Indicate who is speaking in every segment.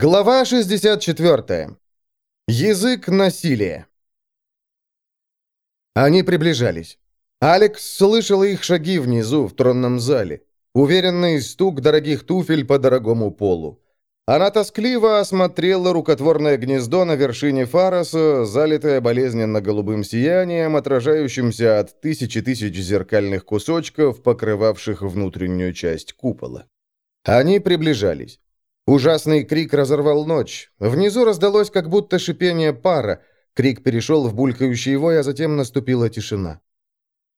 Speaker 1: Глава 64. Язык насилия. Они приближались. Алекс слышал их шаги внизу, в тронном зале. Уверенный стук дорогих туфель по дорогому полу. Она тоскливо осмотрела рукотворное гнездо на вершине Фароса, залитое болезненно-голубым сиянием, отражающимся от тысячи тысяч зеркальных кусочков, покрывавших внутреннюю часть купола. Они приближались. Ужасный крик разорвал ночь. Внизу раздалось как будто шипение пара. Крик перешел в булькающий вой, а затем наступила тишина.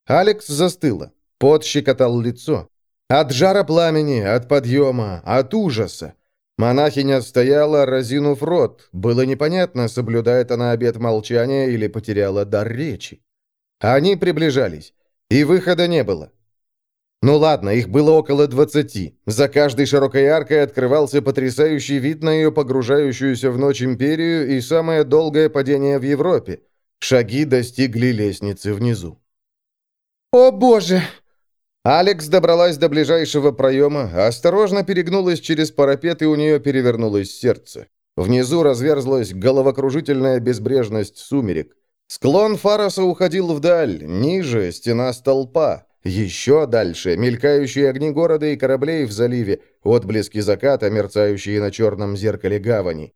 Speaker 1: Алекс застыла. Пот щекотал лицо. От жара пламени, от подъема, от ужаса. Монахиня стояла, разинув рот. Было непонятно, соблюдает она обет молчания или потеряла дар речи. Они приближались, и выхода не было. Ну ладно, их было около двадцати. За каждой широкой аркой открывался потрясающий вид на ее погружающуюся в ночь империю и самое долгое падение в Европе. Шаги достигли лестницы внизу.
Speaker 2: «О боже!»
Speaker 1: Алекс добралась до ближайшего проема, осторожно перегнулась через парапет, и у нее перевернулось сердце. Внизу разверзлась головокружительная безбрежность сумерек. Склон Фароса уходил вдаль, ниже стена столпа, еще дальше мелькающие огни города и кораблей в заливе, отблески заката, мерцающие на черном зеркале гавани.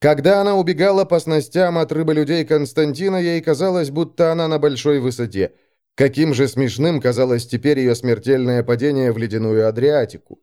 Speaker 1: Когда она убегала по снастям от рыболюдей Константина, ей казалось, будто она на большой высоте. Каким же смешным казалось теперь ее смертельное падение в ледяную Адриатику.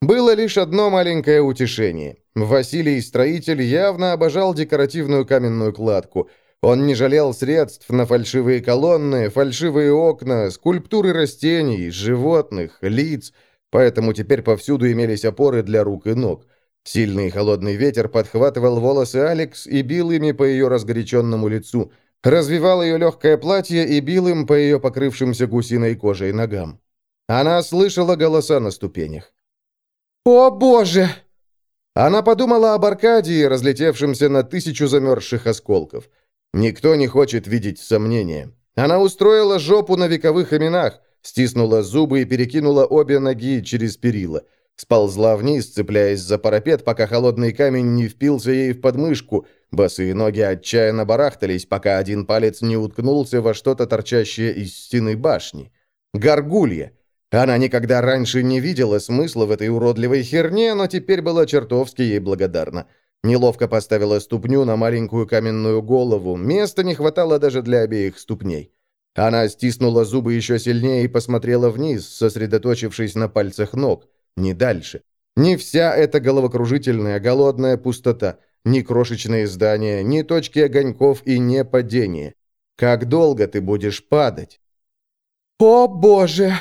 Speaker 1: Было лишь одно маленькое утешение. Василий Строитель явно обожал декоративную каменную кладку – он не жалел средств на фальшивые колонны, фальшивые окна, скульптуры растений, животных, лиц, поэтому теперь повсюду имелись опоры для рук и ног. Сильный холодный ветер подхватывал волосы Алекс и бил ими по ее разгоряченному лицу, развивал ее легкое платье и бил им по ее покрывшимся гусиной кожей ногам. Она слышала голоса на ступенях.
Speaker 2: «О, Боже!»
Speaker 1: Она подумала об Аркадии, разлетевшемся на тысячу замерзших осколков. Никто не хочет видеть сомнения. Она устроила жопу на вековых именах, стиснула зубы и перекинула обе ноги через перила. Сползла вниз, цепляясь за парапет, пока холодный камень не впился ей в подмышку. Босые ноги отчаянно барахтались, пока один палец не уткнулся во что-то торчащее из стены башни. Горгулья. Она никогда раньше не видела смысла в этой уродливой херне, но теперь была чертовски ей благодарна. Неловко поставила ступню на маленькую каменную голову. Места не хватало даже для обеих ступней. Она стиснула зубы еще сильнее и посмотрела вниз, сосредоточившись на пальцах ног. Не дальше. Не вся эта головокружительная, голодная пустота. Ни крошечные здания, ни точки огоньков и не падение. Как долго ты будешь падать?
Speaker 2: «О, Боже!»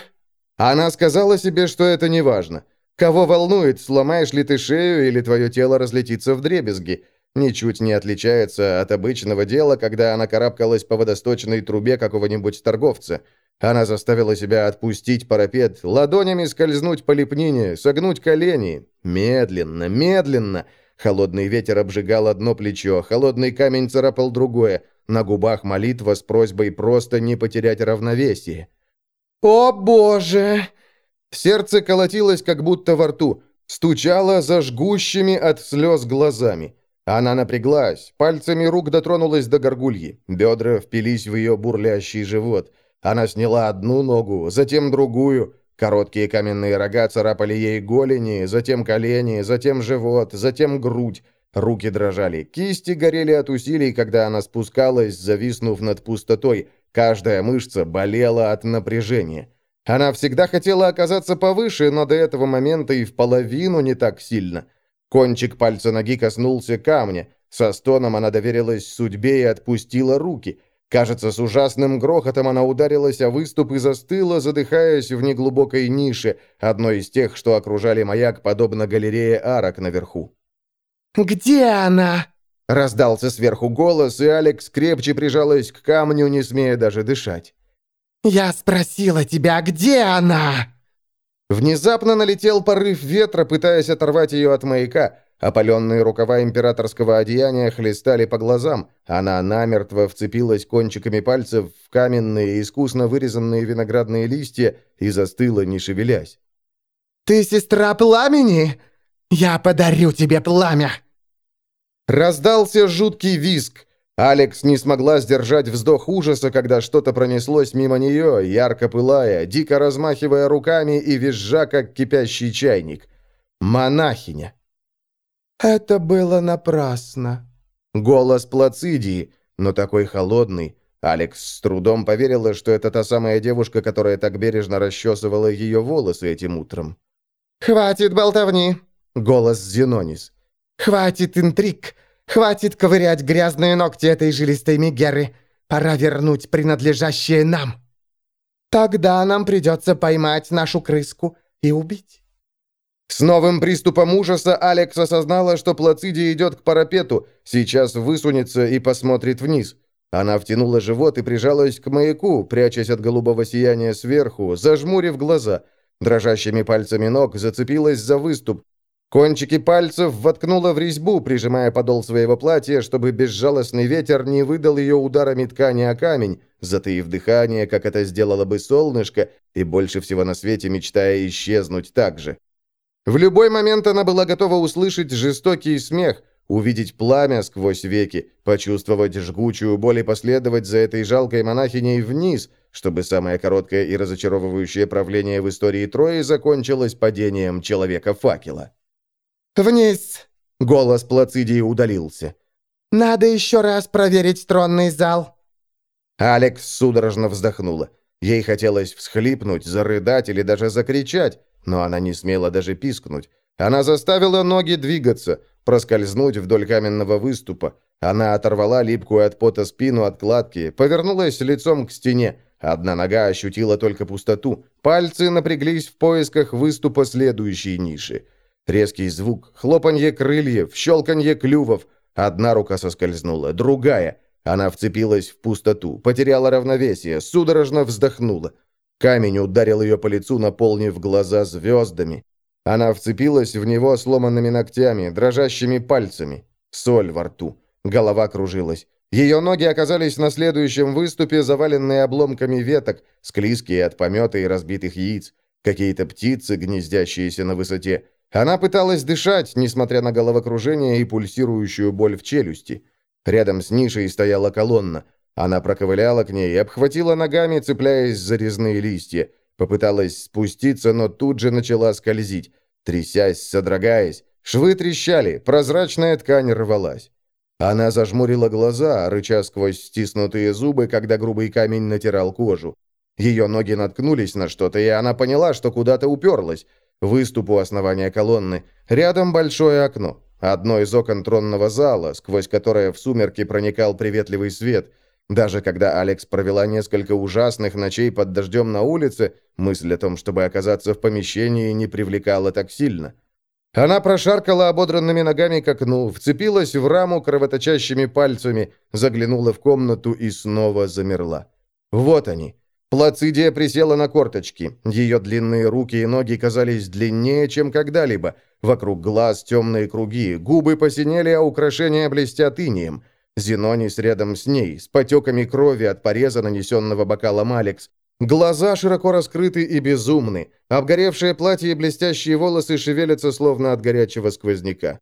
Speaker 1: Она сказала себе, что это не важно. Кого волнует, сломаешь ли ты шею или твое тело разлетится в дребезги? Ничуть не отличается от обычного дела, когда она карабкалась по водосточной трубе какого-нибудь торговца. Она заставила себя отпустить парапет, ладонями скользнуть по лепнине, согнуть колени. Медленно, медленно. Холодный ветер обжигал одно плечо, холодный камень царапал другое. На губах молитва с просьбой просто не потерять равновесие.
Speaker 2: «О, Боже!»
Speaker 1: Сердце колотилось, как будто во рту, стучало за жгущими от слез глазами. Она напряглась, пальцами рук дотронулась до горгульи, бедра впились в ее бурлящий живот. Она сняла одну ногу, затем другую. Короткие каменные рога царапали ей голени, затем колени, затем живот, затем грудь. Руки дрожали, кисти горели от усилий, когда она спускалась, зависнув над пустотой. Каждая мышца болела от напряжения. Она всегда хотела оказаться повыше, но до этого момента и в половину не так сильно. Кончик пальца ноги коснулся камня. Со стоном она доверилась судьбе и отпустила руки. Кажется, с ужасным грохотом она ударилась о выступ и застыла, задыхаясь в неглубокой нише, одной из тех, что окружали маяк, подобно галерее арок наверху.
Speaker 2: «Где она?»
Speaker 1: Раздался сверху голос, и Алекс крепче прижалась к камню, не смея даже дышать.
Speaker 2: «Я спросила тебя, где она?»
Speaker 1: Внезапно налетел порыв ветра, пытаясь оторвать ее от маяка. Опаленные рукава императорского одеяния хлестали по глазам. Она намертво вцепилась кончиками пальцев в каменные, искусно вырезанные виноградные листья и застыла, не шевелясь.
Speaker 2: «Ты сестра пламени? Я подарю тебе пламя!»
Speaker 1: Раздался жуткий визг. Алекс не смогла сдержать вздох ужаса, когда что-то пронеслось мимо нее, ярко пылая, дико размахивая руками и визжа, как кипящий чайник. Монахиня.
Speaker 2: «Это было напрасно».
Speaker 1: Голос Плацидии, но такой холодный. Алекс с трудом поверила, что это та самая девушка, которая так бережно расчесывала ее волосы этим утром.
Speaker 2: «Хватит болтовни!»
Speaker 1: — голос Зенонис.
Speaker 2: «Хватит интриг! Хватит ковырять грязные ногти этой жилистой Мегеры! Пора вернуть принадлежащее нам! Тогда нам придется поймать нашу крыску и убить!»
Speaker 1: С новым приступом ужаса Алекс осознала, что Плацидия идет к парапету, сейчас высунется и посмотрит вниз. Она втянула живот и прижалась к маяку, прячась от голубого сияния сверху, зажмурив глаза. Дрожащими пальцами ног зацепилась за выступ. Кончики пальцев воткнула в резьбу, прижимая подол своего платья, чтобы безжалостный ветер не выдал ее ударами ткани о камень, затаив дыхание, как это сделало бы солнышко, и больше всего на свете мечтая исчезнуть так же. В любой момент она была готова услышать жестокий смех, увидеть пламя сквозь веки, почувствовать жгучую боль и последовать за этой жалкой монахиней вниз, чтобы самое короткое и разочаровывающее правление в истории Трои закончилось падением Человека-факела.
Speaker 2: «Вниз!»
Speaker 1: — голос Плацидии удалился.
Speaker 2: «Надо еще раз проверить тронный зал».
Speaker 1: Алекс судорожно вздохнула. Ей хотелось всхлипнуть, зарыдать или даже закричать, но она не смела даже пискнуть. Она заставила ноги двигаться, проскользнуть вдоль каменного выступа. Она оторвала липкую от пота спину от кладки, повернулась лицом к стене. Одна нога ощутила только пустоту. Пальцы напряглись в поисках выступа следующей ниши. Резкий звук, хлопанье крыльев, щелканье клювов. Одна рука соскользнула, другая. Она вцепилась в пустоту, потеряла равновесие, судорожно вздохнула. Камень ударил ее по лицу, наполнив глаза звездами. Она вцепилась в него сломанными ногтями, дрожащими пальцами. Соль во рту. Голова кружилась. Ее ноги оказались на следующем выступе, заваленные обломками веток, склизкие от помета и разбитых яиц. Какие-то птицы, гнездящиеся на высоте. Она пыталась дышать, несмотря на головокружение и пульсирующую боль в челюсти. Рядом с нишей стояла колонна. Она проковыляла к ней и обхватила ногами, цепляясь за резные листья. Попыталась спуститься, но тут же начала скользить. Трясясь, содрогаясь, швы трещали, прозрачная ткань рвалась. Она зажмурила глаза, рыча сквозь стиснутые зубы, когда грубый камень натирал кожу. Ее ноги наткнулись на что-то, и она поняла, что куда-то уперлась. Выступ у основания колонны. Рядом большое окно. Одно из окон тронного зала, сквозь которое в сумерки проникал приветливый свет. Даже когда Алекс провела несколько ужасных ночей под дождем на улице, мысль о том, чтобы оказаться в помещении, не привлекала так сильно. Она прошаркала ободранными ногами к окну, вцепилась в раму кровоточащими пальцами, заглянула в комнату и снова замерла. Вот они, Плацидия присела на корточки. Ее длинные руки и ноги казались длиннее, чем когда-либо. Вокруг глаз темные круги, губы посинели, а украшения блестят инием. Зенонис рядом с ней, с потеками крови от пореза, нанесенного бокалом Алекс. Глаза широко раскрыты и безумны. Обгоревшее платье и блестящие волосы шевелятся, словно от горячего сквозняка.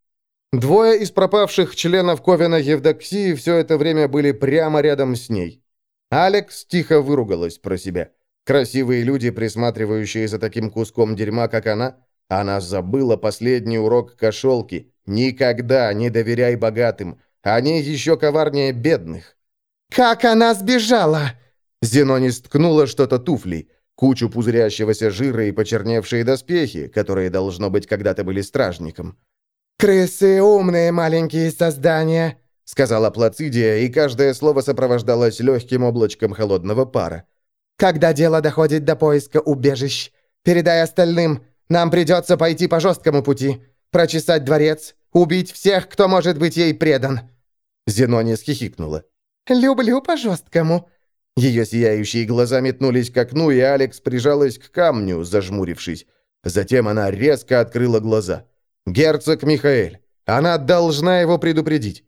Speaker 1: Двое из пропавших членов Ковена Евдоксии все это время были прямо рядом с ней. Алекс тихо выругалась про себя. Красивые люди, присматривающие за таким куском дерьма, как она, она забыла последний урок кошелки. Никогда не доверяй богатым. Они еще коварнее бедных.
Speaker 2: «Как она сбежала?»
Speaker 1: Зенони сткнула что-то туфлей, кучу пузырящегося жира и почерневшие доспехи, которые, должно быть, когда-то были стражником.
Speaker 2: «Крысы умные маленькие создания»,
Speaker 1: сказала Плацидия, и каждое слово сопровождалось легким облачком холодного пара.
Speaker 2: «Когда дело доходит до поиска убежищ, передай остальным, нам придется пойти по жесткому пути, прочесать дворец, убить всех, кто может быть ей предан».
Speaker 1: Зенония схихикнула.
Speaker 2: «Люблю по жесткому».
Speaker 1: Ее сияющие глаза метнулись к окну, и Алекс прижалась к камню, зажмурившись. Затем она резко открыла глаза. «Герцог Михаэль. Она должна его предупредить.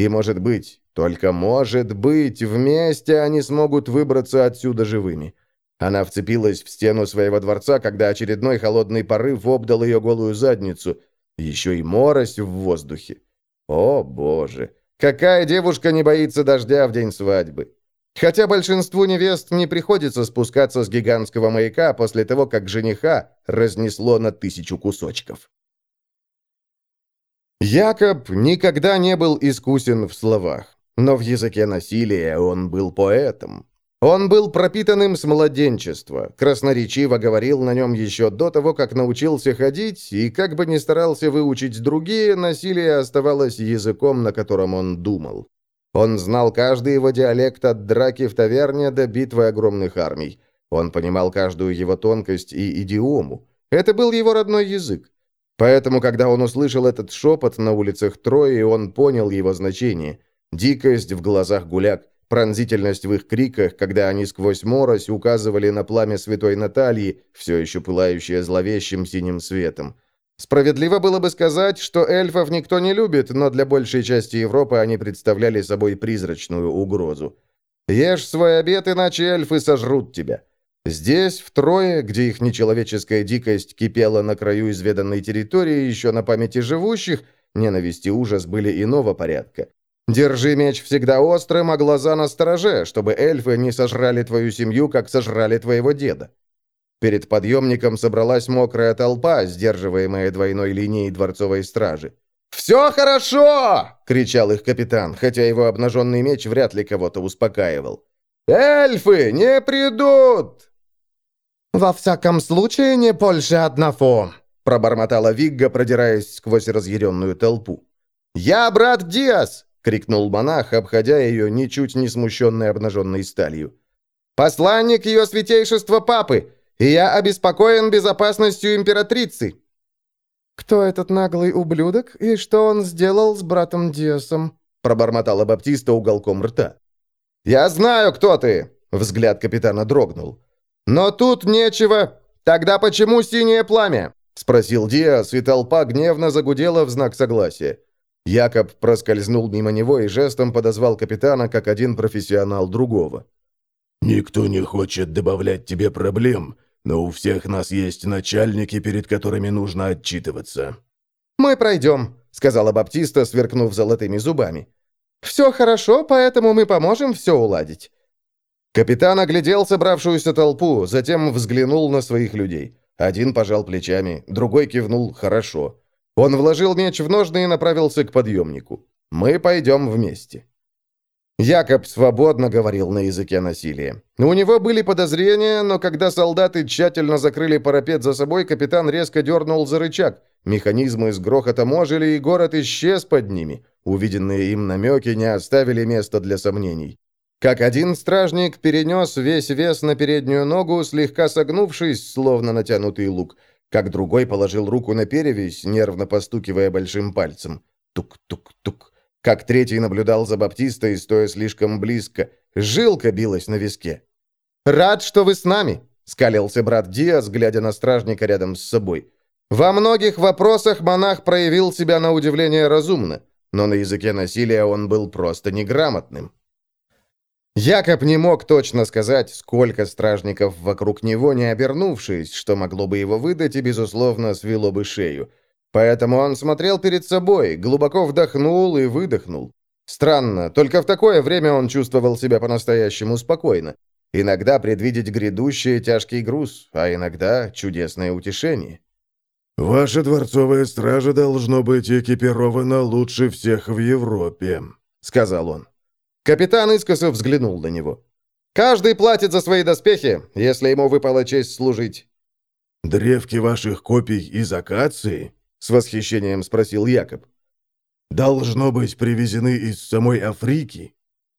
Speaker 1: И, может быть, только может быть, вместе они смогут выбраться отсюда живыми. Она вцепилась в стену своего дворца, когда очередной холодный порыв обдал ее голую задницу. Еще и морось в воздухе. О, боже! Какая девушка не боится дождя в день свадьбы? Хотя большинству невест не приходится спускаться с гигантского маяка после того, как жениха разнесло на тысячу кусочков. Якоб никогда не был искусен в словах, но в языке насилия он был поэтом. Он был пропитанным с младенчества, красноречиво говорил на нем еще до того, как научился ходить, и как бы ни старался выучить другие, насилие оставалось языком, на котором он думал. Он знал каждый его диалект от драки в таверне до битвы огромных армий. Он понимал каждую его тонкость и идиому. Это был его родной язык. Поэтому, когда он услышал этот шепот на улицах Трои, он понял его значение. Дикость в глазах гуляк, пронзительность в их криках, когда они сквозь морось указывали на пламя святой Натальи, все еще пылающее зловещим синим светом. Справедливо было бы сказать, что эльфов никто не любит, но для большей части Европы они представляли собой призрачную угрозу. Ешь свой обед, иначе эльфы сожрут тебя. Здесь, втрое, где их нечеловеческая дикость кипела на краю изведанной территории еще на памяти живущих, ненависть и ужас были иного порядка. Держи меч всегда острым, а глаза на стороже, чтобы эльфы не сожрали твою семью, как сожрали твоего деда. Перед подъемником собралась мокрая толпа, сдерживаемая двойной линией дворцовой стражи. «Все хорошо!» — кричал их капитан, хотя его обнаженный меч вряд ли кого-то успокаивал. «Эльфы не придут!»
Speaker 2: «Во всяком случае, не больше одного», — пробормотала Вигга, продираясь сквозь разъяренную толпу.
Speaker 1: «Я брат Диас!» — крикнул монах, обходя ее, ничуть не смущенной обнаженной сталью. «Посланник ее святейшества папы! и я обеспокоен безопасностью императрицы».
Speaker 2: «Кто этот наглый ублюдок и что он сделал с братом Диасом?»
Speaker 1: пробормотала Баптиста уголком рта. «Я знаю, кто ты!» — взгляд капитана дрогнул. «Но тут нечего. Тогда почему синее пламя?» — спросил Диас, и толпа гневно загудела в знак согласия. Якоб проскользнул мимо него и жестом подозвал капитана, как один профессионал другого.
Speaker 3: «Никто не хочет добавлять тебе проблем, но у всех нас есть начальники, перед которыми нужно отчитываться».
Speaker 1: «Мы пройдем», — сказала Баптиста, сверкнув золотыми зубами. «Все хорошо, поэтому мы поможем все уладить». Капитан оглядел собравшуюся толпу, затем взглянул на своих людей. Один пожал плечами, другой кивнул «хорошо». Он вложил меч в ножны и направился к подъемнику. «Мы пойдем вместе». Якоб свободно говорил на языке насилия. У него были подозрения, но когда солдаты тщательно закрыли парапет за собой, капитан резко дернул за рычаг. Механизмы с грохотом ожили, и город исчез под ними. Увиденные им намеки не оставили места для сомнений. Как один стражник перенес весь вес на переднюю ногу, слегка согнувшись, словно натянутый лук, как другой положил руку на перевязь, нервно постукивая большим пальцем. Тук-тук-тук как третий наблюдал за Баптистой, стоя слишком близко. Жилка билась на виске. «Рад, что вы с нами», — скалился брат Диас, глядя на стражника рядом с собой. «Во многих вопросах монах проявил себя на удивление разумно, но на языке насилия он был просто неграмотным». Якоб не мог точно сказать, сколько стражников вокруг него, не обернувшись, что могло бы его выдать и, безусловно, свело бы шею. Поэтому он смотрел перед собой, глубоко вдохнул и выдохнул. Странно, только в такое время он чувствовал себя по-настоящему спокойно. Иногда предвидеть грядущий тяжкий груз, а иногда чудесное утешение.
Speaker 3: «Ваша дворцовая стража должно быть экипирована лучше всех в Европе», — сказал он.
Speaker 1: Капитан искоса взглянул на него. «Каждый платит за свои доспехи, если ему выпала честь служить».
Speaker 3: «Древки ваших копий из акации?»
Speaker 1: С восхищением спросил Якоб.
Speaker 3: «Должно быть привезены из самой Африки».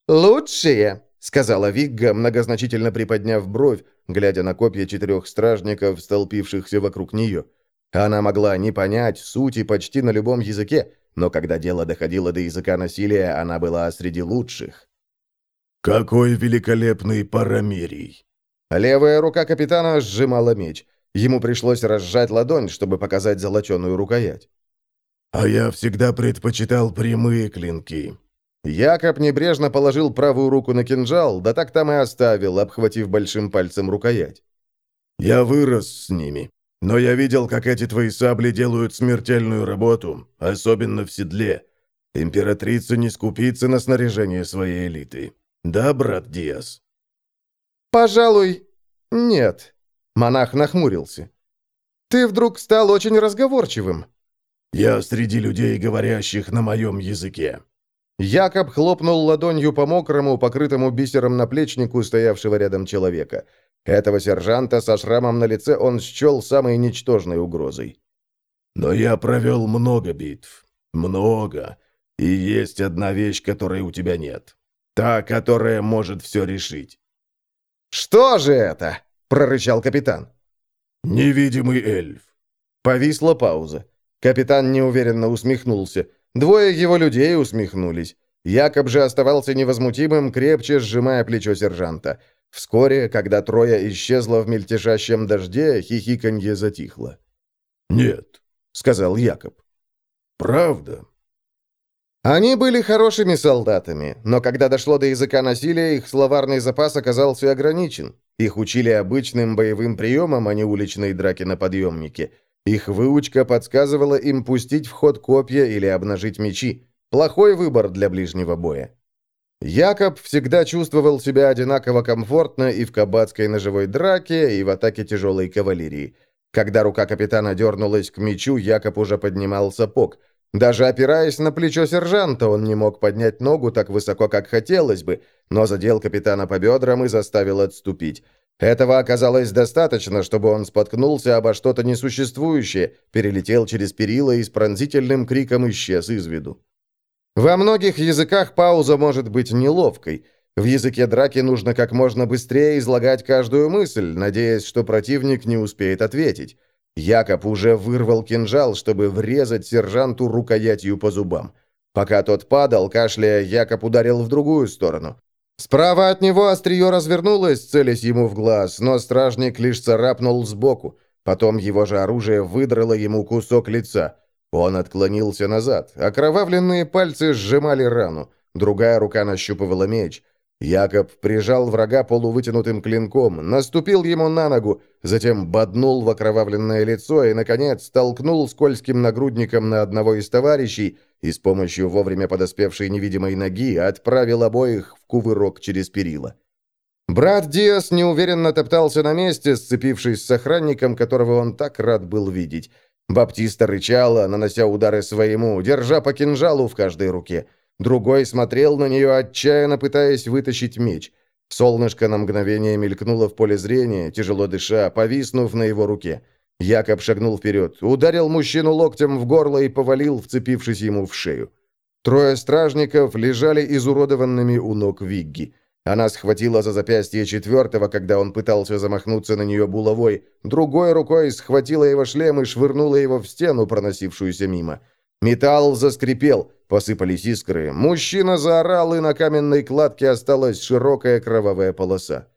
Speaker 1: «Лучшие», — сказала Вигга, многозначительно приподняв бровь, глядя на копья четырех стражников, столпившихся вокруг нее. Она могла не понять сути почти на любом языке, но когда дело доходило до языка насилия, она была среди лучших.
Speaker 3: «Какой великолепный парамерий!»
Speaker 1: Левая рука капитана сжимала меч. Ему пришлось разжать ладонь, чтобы показать золоченую рукоять.
Speaker 3: «А я всегда предпочитал прямые клинки».
Speaker 1: Якоб небрежно положил правую руку на кинжал, да так там и оставил, обхватив большим пальцем рукоять.
Speaker 3: «Я вырос с ними, но я видел, как эти твои сабли делают смертельную работу, особенно в седле. Императрица не скупится на снаряжение своей элиты. Да, брат Диас?»
Speaker 1: «Пожалуй, нет», — монах нахмурился. «Ты вдруг стал очень разговорчивым».
Speaker 3: «Я среди людей, говорящих на моем языке».
Speaker 1: Якоб хлопнул ладонью по мокрому, покрытому бисером наплечнику стоявшего рядом человека. Этого сержанта со шрамом на лице он счел самой ничтожной угрозой.
Speaker 3: «Но я провел много битв. Много. И есть одна вещь, которой у тебя нет. Та, которая может все решить».
Speaker 1: «Что же это?» — прорычал капитан.
Speaker 3: «Невидимый эльф».
Speaker 1: Повисла пауза. Капитан неуверенно усмехнулся. Двое его людей усмехнулись. Якоб же оставался невозмутимым, крепче сжимая плечо сержанта. Вскоре, когда трое исчезло в мельтешащем дожде, хихиканье затихло.
Speaker 3: «Нет», — сказал Якоб. «Правда?»
Speaker 1: Они были хорошими солдатами, но когда дошло до языка насилия, их словарный запас оказался ограничен. Их учили обычным боевым приемам, а не уличной драке на подъемнике. Их выучка подсказывала им пустить в ход копья или обнажить мечи. Плохой выбор для ближнего боя. Якоб всегда чувствовал себя одинаково комфортно и в кабацкой ножевой драке, и в атаке тяжелой кавалерии. Когда рука капитана дернулась к мечу, Якоб уже поднимал сапог. Даже опираясь на плечо сержанта, он не мог поднять ногу так высоко, как хотелось бы, но задел капитана по бедрам и заставил отступить. Этого оказалось достаточно, чтобы он споткнулся обо что-то несуществующее, перелетел через перила и с пронзительным криком исчез из виду. Во многих языках пауза может быть неловкой. В языке драки нужно как можно быстрее излагать каждую мысль, надеясь, что противник не успеет ответить. Якоб уже вырвал кинжал, чтобы врезать сержанту рукоятью по зубам. Пока тот падал, кашляя, Якоб ударил в другую сторону. Справа от него острие развернулось, целясь ему в глаз, но стражник лишь царапнул сбоку. Потом его же оружие выдрало ему кусок лица. Он отклонился назад. Окровавленные пальцы сжимали рану. Другая рука нащупывала меч. Якоб прижал врага полувытянутым клинком, наступил ему на ногу, затем боднул в окровавленное лицо и, наконец, толкнул скользким нагрудником на одного из товарищей и с помощью вовремя подоспевшей невидимой ноги отправил обоих в кувырок через перила. Брат Диас неуверенно топтался на месте, сцепившись с охранником, которого он так рад был видеть. Баптиста рычала, нанося удары своему, держа по кинжалу в каждой руке – Другой смотрел на нее, отчаянно пытаясь вытащить меч. Солнышко на мгновение мелькнуло в поле зрения, тяжело дыша, повиснув на его руке. Якоб шагнул вперед, ударил мужчину локтем в горло и повалил, вцепившись ему в шею. Трое стражников лежали изуродованными у ног Вигги. Она схватила за запястье четвертого, когда он пытался замахнуться на нее булавой, другой рукой схватила его шлем и швырнула его в стену, проносившуюся мимо. Металл заскрипел, посыпались искры. Мужчина заорал, и на каменной кладке осталась широкая кровавая полоса.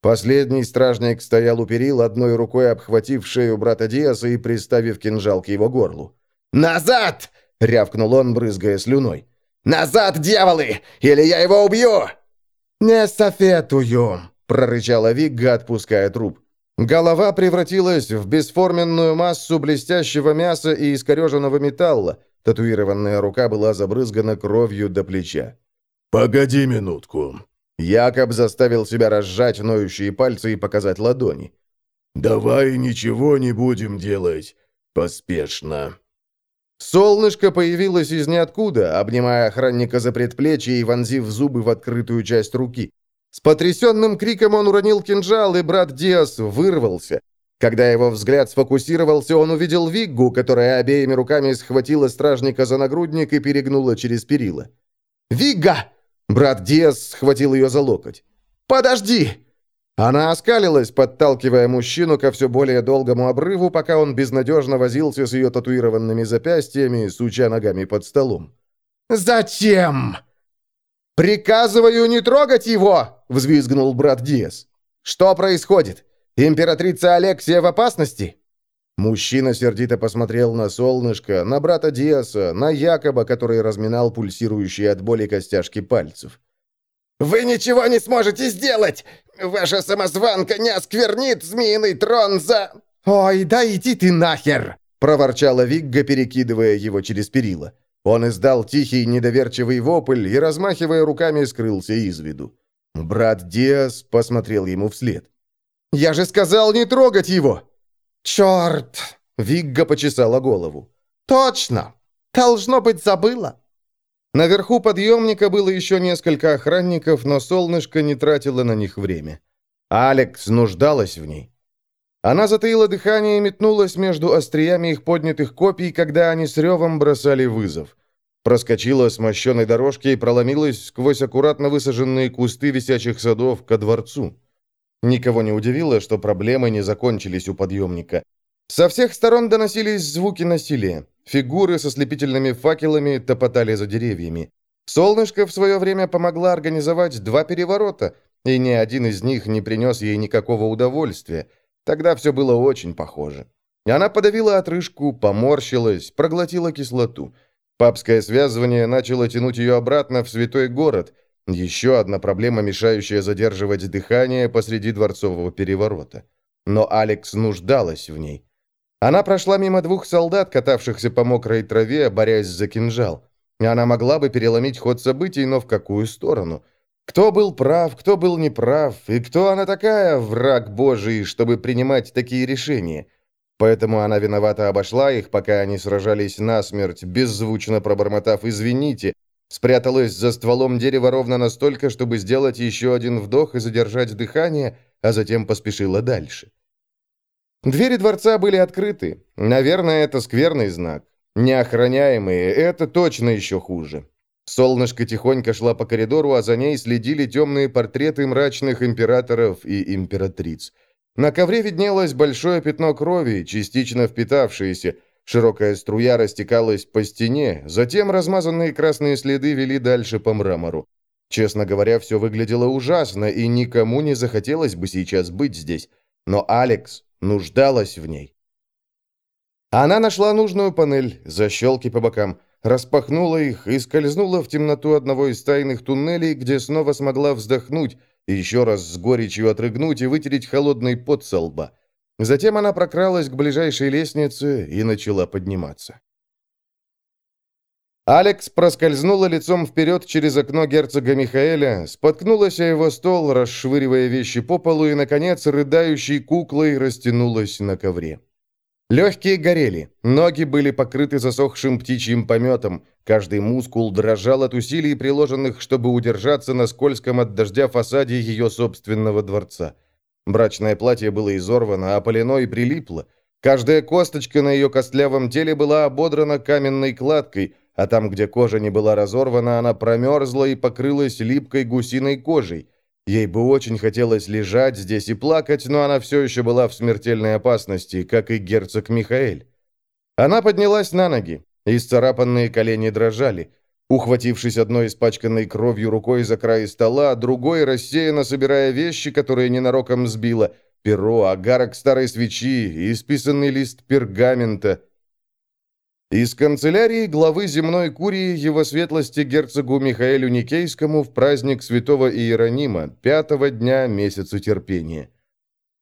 Speaker 1: Последний стражник стоял у перил, одной рукой обхватив шею брата Диаса и приставив кинжал к его горлу. «Назад!» — рявкнул он, брызгая слюной. «Назад, дьяволы! Или я его убью!»
Speaker 2: «Не советую!»
Speaker 1: — прорычала Вигга, отпуская труп. Голова превратилась в бесформенную массу блестящего мяса и искореженного металла. Татуированная рука была забрызгана кровью до плеча.
Speaker 3: «Погоди минутку».
Speaker 1: Якоб заставил себя разжать ноющие пальцы и показать ладони.
Speaker 3: «Давай ничего не будем делать поспешно».
Speaker 1: Солнышко появилось из ниоткуда, обнимая охранника за предплечье и вонзив зубы в открытую часть руки. С потрясенным криком он уронил кинжал, и брат Диас вырвался. Когда его взгляд сфокусировался, он увидел Виггу, которая обеими руками схватила стражника за нагрудник и перегнула через перила. «Вигга!» Брат Диас схватил ее за локоть. «Подожди!» Она оскалилась, подталкивая мужчину ко все более долгому обрыву, пока он безнадежно возился с ее татуированными запястьями, суча ногами под столом.
Speaker 2: «Зачем?»
Speaker 1: «Приказываю не трогать его!» — взвизгнул брат Диас. «Что происходит? Императрица Алексия в опасности?» Мужчина сердито посмотрел на солнышко, на брата Диаса, на Якоба, который разминал пульсирующие от боли костяшки пальцев. «Вы ничего не сможете сделать! Ваша самозванка не осквернит змеиный трон за...»
Speaker 2: «Ой, да иди ты нахер!»
Speaker 1: — проворчала Вигга, перекидывая его через перила. Он издал тихий недоверчивый вопль и, размахивая руками, скрылся из виду. Брат Диас посмотрел ему вслед. «Я же сказал не трогать его!»
Speaker 2: «Черт!»
Speaker 1: — Вигга почесала голову.
Speaker 2: «Точно! Должно быть, забыла!»
Speaker 1: Наверху подъемника было еще несколько охранников, но солнышко не тратило на них время. Алекс нуждалась в ней. Она затаила дыхание и метнулась между остриями их поднятых копий, когда они с ревом бросали вызов. Проскочила с мощенной дорожки и проломилась сквозь аккуратно высаженные кусты висячих садов ко дворцу. Никого не удивило, что проблемы не закончились у подъемника. Со всех сторон доносились звуки насилия. Фигуры со слепительными факелами топотали за деревьями. Солнышко в свое время помогла организовать два переворота, и ни один из них не принес ей никакого удовольствия. Тогда все было очень похоже. Она подавила отрыжку, поморщилась, проглотила кислоту. Папское связывание начало тянуть ее обратно в святой город. Еще одна проблема, мешающая задерживать дыхание посреди дворцового переворота. Но Алекс нуждалась в ней. Она прошла мимо двух солдат, катавшихся по мокрой траве, борясь за кинжал. Она могла бы переломить ход событий, но в какую сторону? Кто был прав, кто был неправ, и кто она такая, враг Божий, чтобы принимать такие решения? Поэтому она виновато обошла их, пока они сражались насмерть, беззвучно пробормотав «извините», спряталась за стволом дерева ровно настолько, чтобы сделать еще один вдох и задержать дыхание, а затем поспешила дальше. Двери дворца были открыты. Наверное, это скверный знак. Неохраняемые — это точно еще хуже. Солнышко тихонько шла по коридору, а за ней следили темные портреты мрачных императоров и императриц. На ковре виднелось большое пятно крови, частично впитавшееся. Широкая струя растекалась по стене, затем размазанные красные следы вели дальше по мрамору. Честно говоря, все выглядело ужасно, и никому не захотелось бы сейчас быть здесь. Но Алекс нуждалась в ней. Она нашла нужную панель, защелки по бокам, распахнула их и скользнула в темноту одного из тайных туннелей, где снова смогла вздохнуть, еще раз с горечью отрыгнуть и вытереть холодный пот со лба. Затем она прокралась к ближайшей лестнице и начала подниматься. Алекс проскользнула лицом вперед через окно герцога Михаэля, споткнулась о его стол, расшвыривая вещи по полу и, наконец, рыдающей куклой растянулась на ковре. Легкие горели, ноги были покрыты засохшим птичьим пометом, каждый мускул дрожал от усилий, приложенных, чтобы удержаться на скользком от дождя фасаде ее собственного дворца. Брачное платье было изорвано, а полено и прилипло. Каждая косточка на ее костлявом теле была ободрана каменной кладкой, а там, где кожа не была разорвана, она промерзла и покрылась липкой гусиной кожей. Ей бы очень хотелось лежать здесь и плакать, но она все еще была в смертельной опасности, как и герцог Михаэль. Она поднялась на ноги, исцарапанные колени дрожали. Ухватившись одной испачканной кровью рукой за край стола, другой рассеянно собирая вещи, которые ненароком сбила, перо, агарок старой свечи, исписанный лист пергамента, из канцелярии главы земной курии его светлости герцогу Михаэлю Никейскому в праздник святого Иеронима, пятого дня месяца терпения.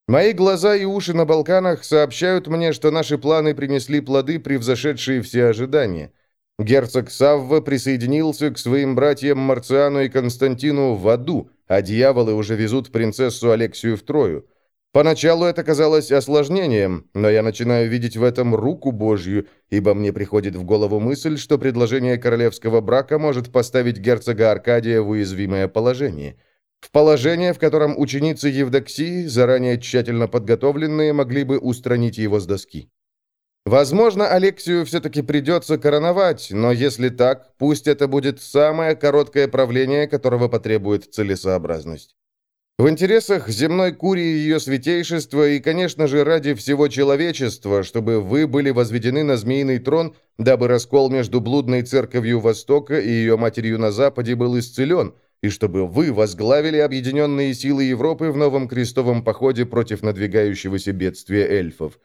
Speaker 1: Мои глаза и уши на Балканах сообщают мне, что наши планы принесли плоды, превзошедшие все ожидания. Герцог Савва присоединился к своим братьям Марциану и Константину в аду, а дьяволы уже везут принцессу Алексию в Трою. Поначалу это казалось осложнением, но я начинаю видеть в этом руку Божью, ибо мне приходит в голову мысль, что предложение королевского брака может поставить герцога Аркадия в уязвимое положение. В положение, в котором ученицы Евдоксии, заранее тщательно подготовленные, могли бы устранить его с доски. Возможно, Алексию все-таки придется короновать, но если так, пусть это будет самое короткое правление, которого потребует целесообразность. В интересах земной курии ее святейшества и, конечно же, ради всего человечества, чтобы вы были возведены на змеиный трон, дабы раскол между блудной церковью Востока и ее матерью на Западе был исцелен, и чтобы вы возглавили объединенные силы Европы в новом крестовом походе против надвигающегося бедствия эльфов.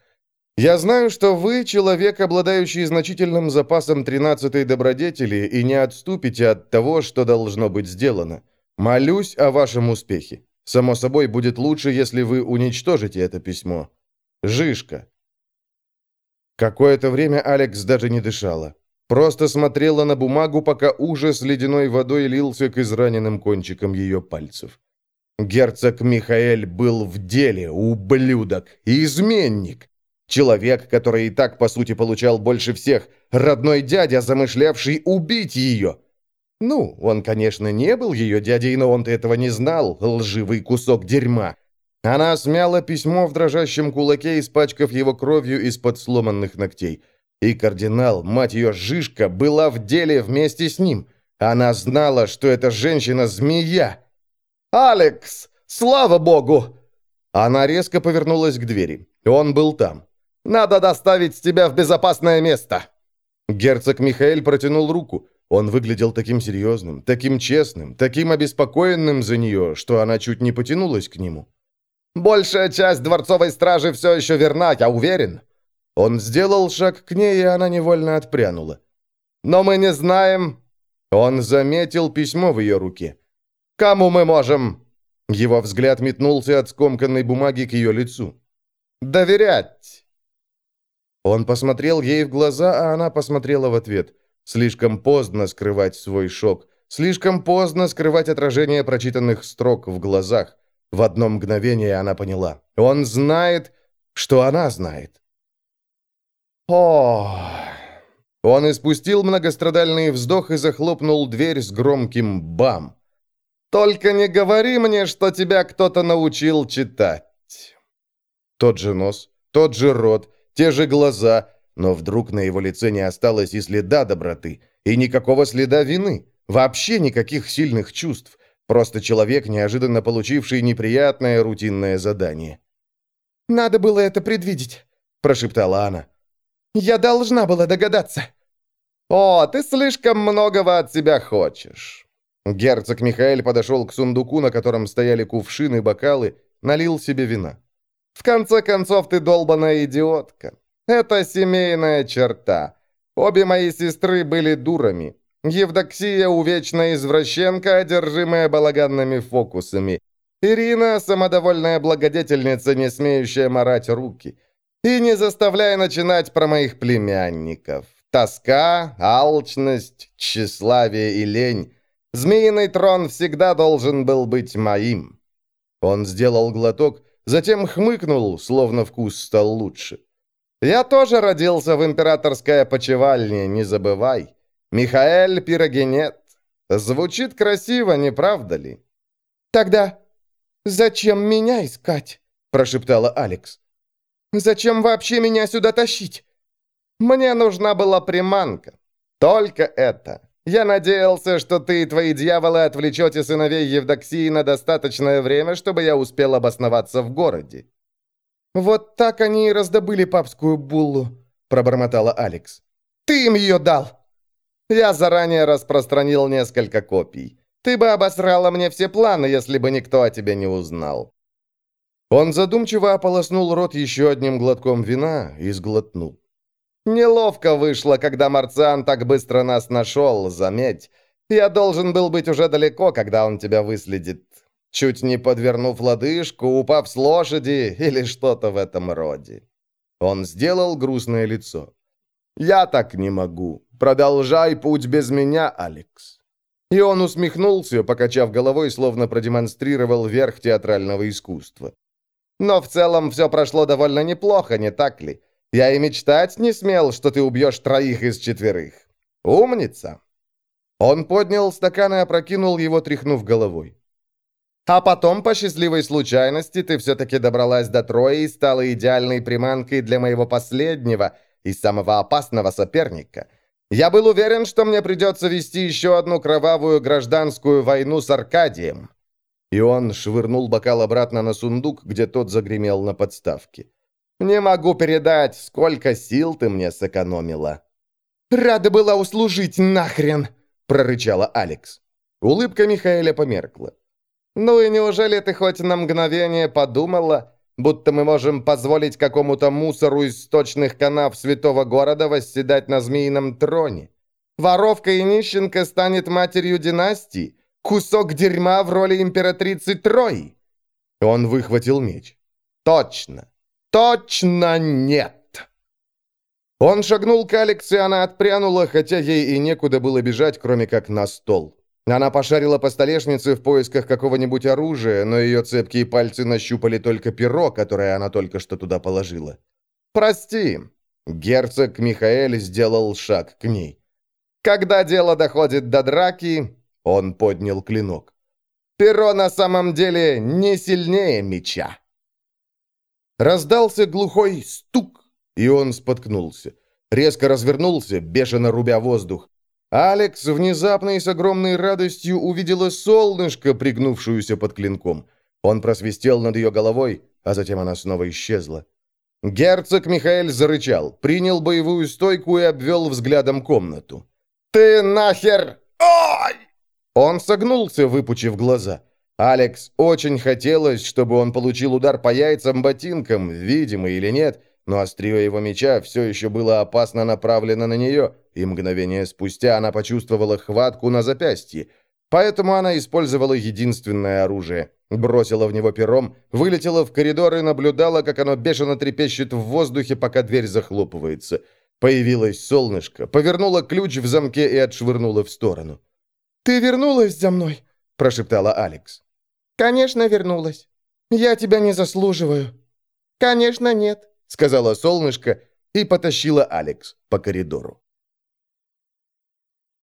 Speaker 1: Я знаю, что вы человек, обладающий значительным запасом тринадцатой добродетели, и не отступите от того, что должно быть сделано. Молюсь о вашем успехе. Само собой, будет лучше, если вы уничтожите это письмо. Жишка. Какое-то время Алекс даже не дышала. Просто смотрела на бумагу, пока ужас ледяной водой лился к израненным кончикам ее пальцев. Герцог Михаэль был в деле, ублюдок, изменник. Человек, который и так, по сути, получал больше всех, родной дядя, замышлявший убить ее. Ну, он, конечно, не был ее дядей, но он-то этого не знал, лживый кусок дерьма. Она смяла письмо в дрожащем кулаке, испачкав его кровью из-под сломанных ногтей. И кардинал, мать ее, Жишка, была в деле вместе с ним. Она знала, что эта женщина-змея. «Алекс! Слава богу!» Она резко повернулась к двери. Он был там. «Надо доставить тебя в безопасное место!» Герцог Михаэль протянул руку. Он выглядел таким серьезным, таким честным, таким обеспокоенным за нее, что она чуть не потянулась к нему. Большая часть дворцовой стражи все еще верна, я уверен». Он сделал шаг к ней, и она невольно отпрянула. «Но мы не знаем...» Он заметил письмо в ее руке. «Кому мы можем...» Его взгляд метнулся от скомканной бумаги к ее лицу. «Доверять!» Он посмотрел ей в глаза, а она посмотрела в ответ. Слишком поздно скрывать свой шок. Слишком поздно скрывать отражение прочитанных строк в глазах. В одно мгновение она поняла. Он знает, что она знает. О! Он испустил многострадальный вздох и захлопнул дверь с громким бам. «Только не говори мне, что тебя кто-то научил читать!» Тот же нос, тот же рот, те же глаза, но вдруг на его лице не осталось и следа доброты, и никакого следа вины, вообще никаких сильных чувств. Просто человек, неожиданно получивший неприятное рутинное задание.
Speaker 2: «Надо было это предвидеть», – прошептала она. «Я должна была догадаться».
Speaker 1: «О, ты слишком многого от себя хочешь». Герцог Михаэль подошел к сундуку, на котором стояли кувшины, и бокалы, налил себе вина. «В конце концов, ты долбаная идиотка. Это семейная черта. Обе мои сестры были дурами. Евдоксия – увечная извращенка, одержимая балаганными фокусами. Ирина – самодовольная благодетельница, не смеющая марать руки. И не заставляя начинать про моих племянников. Тоска, алчность, тщеславие и лень. Змеиный трон всегда должен был быть моим. Он сделал глоток, затем хмыкнул, словно вкус стал лучше. «Я тоже родился в императорской опочивальне, не забывай. Михаэль Пирогенет. Звучит красиво, не правда ли?
Speaker 2: Тогда зачем меня искать? Прошептала Алекс. Зачем вообще меня сюда тащить?
Speaker 1: Мне нужна была приманка. Только это. Я надеялся, что ты и твои дьяволы отвлечете сыновей Евдоксии на достаточное время, чтобы я успел обосноваться в городе.
Speaker 2: «Вот так они и раздобыли папскую буллу», — пробормотала Алекс. «Ты им ее дал!»
Speaker 1: Я заранее распространил несколько копий. Ты бы обосрала мне все планы, если бы никто о тебе не узнал». Он задумчиво ополоснул рот еще одним глотком вина и сглотнул. «Неловко вышло, когда Марциан так быстро нас нашел, заметь. Я должен был быть уже далеко, когда он тебя выследит. Чуть не подвернув лодыжку, упав с лошади или что-то в этом роде». Он сделал грустное лицо. «Я так не могу. Продолжай путь без меня, Алекс». И он усмехнулся, покачав головой, словно продемонстрировал верх театрального искусства. «Но в целом все прошло довольно неплохо, не так ли? Я и мечтать не смел, что ты убьешь троих из четверых. Умница!» Он поднял стакан и опрокинул его, тряхнув головой. «А потом, по счастливой случайности, ты все-таки добралась до Трои и стала идеальной приманкой для моего последнего — и самого опасного соперника. Я был уверен, что мне придется вести еще одну кровавую гражданскую войну с Аркадием». И он швырнул бокал обратно на сундук, где тот загремел на подставке. «Не могу передать, сколько сил ты мне сэкономила».
Speaker 2: «Рада была услужить нахрен!» — прорычала Алекс.
Speaker 1: Улыбка Михаэля померкла. «Ну и неужели ты хоть на мгновение подумала, будто мы можем позволить какому-то мусору из сточных канав святого города восседать на змеином троне. Воровка и нищенка станет матерью династии, кусок дерьма в роли императрицы Трои. Он выхватил меч. Точно, точно нет. Он шагнул к Алекс, и она отпрянула, хотя ей и некуда было бежать, кроме как на стол. Она пошарила по столешнице в поисках какого-нибудь оружия, но ее цепкие пальцы нащупали только перо, которое она только что туда положила. «Прости!» Герцог Михаэль сделал шаг к ней. «Когда дело доходит до драки...» Он поднял клинок. «Перо на самом деле не сильнее меча!» Раздался глухой стук, и он споткнулся. Резко развернулся, бешено рубя воздух. Алекс внезапно и с огромной радостью увидела солнышко, пригнувшуюся под клинком. Он просвистел над ее головой, а затем она снова исчезла. Герцог Михаэль зарычал, принял боевую стойку и обвел взглядом комнату. «Ты нахер! Ой!» Он согнулся, выпучив глаза. Алекс очень хотелось, чтобы он получил удар по яйцам ботинком, видимый или нет, но острие его меча все еще было опасно направлено на нее, и мгновение спустя она почувствовала хватку на запястье. Поэтому она использовала единственное оружие. Бросила в него пером, вылетела в коридор и наблюдала, как оно бешено трепещет в воздухе, пока дверь захлопывается. Появилось солнышко, повернула ключ в замке и отшвырнула в сторону.
Speaker 2: «Ты вернулась за мной?» – прошептала Алекс. «Конечно, вернулась. Я тебя не заслуживаю». «Конечно, нет»
Speaker 1: сказала солнышко и потащила Алекс по коридору.